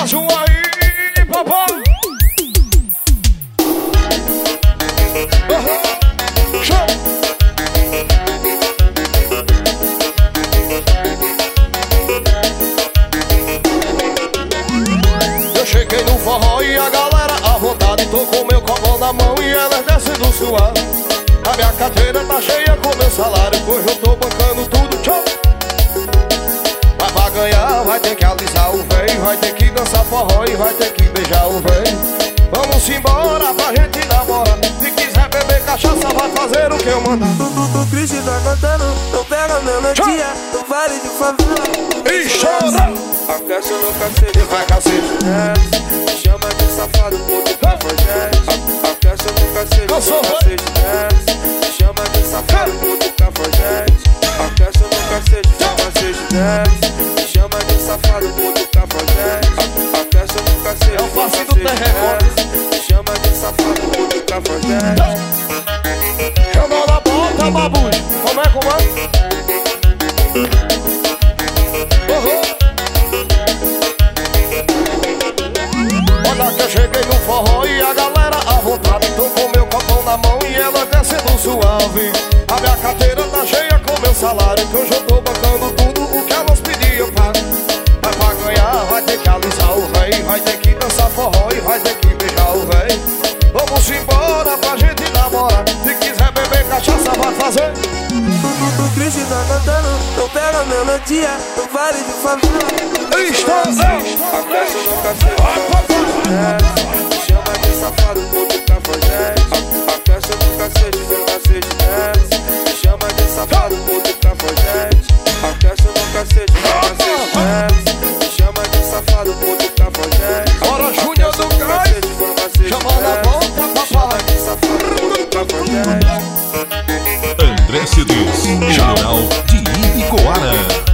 Um aí, papai. Uhum. Eu cheguei no forró e a galera à vontade Tô com meu copão na mão e ela descendo suave A minha carteira tá cheia com meu salário Hoje eu tô bancando ter que alisar o véi Vai ter que dançar forró e vai ter que beijar o véi Vamos embora pra gente namorar. Se quiser beber cachaça vai fazer o que eu mandar. Cris tá cantando, não pega a melodia No vale de favela. E chora Aquece no cacete, Vai cacete. Me chama de safado, puto Aquece no cacete, Dançou, no vai. cacete, desce Me chama de safado, puto cafajeste. Aquece no cacete, no cacete, desce Me chama de safado, puto cafajeste Chama na bota, babu Como é, como é? Uhum. Olha que eu cheguei no forró e a galera à vontade Tô com meu copão na mão e ela descendo suave A minha carteira Cris tá cantando, não pega a melodia No vale de favela Estou, Aquece no cacete, desce Me chama de safado, puto cafajeste Aquece no cacete, no cacete, desce Me chama de safado, puto cafajeste Aquece no cacete, no cacete, desce André Cedês, General de Ibicoara.